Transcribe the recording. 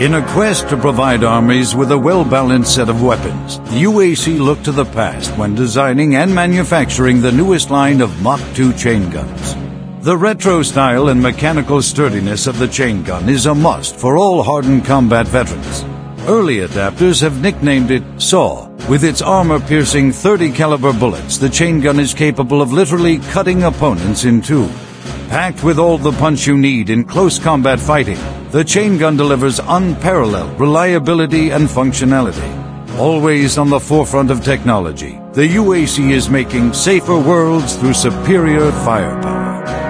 In a quest to provide armies with a well-balanced set of weapons, the UAC looked to the past when designing and manufacturing the newest line of Mach 2 chain guns. The retro style and mechanical sturdiness of the chain gun is a must for all hardened combat veterans. Early adapters have nicknamed it SAW. With its armor-piercing 30 caliber bullets, the chain gun is capable of literally cutting opponents in two. Packed with all the punch you need in close combat fighting, the chain gun delivers unparalleled reliability and functionality. Always on the forefront of technology, the UAC is making safer worlds through superior firepower.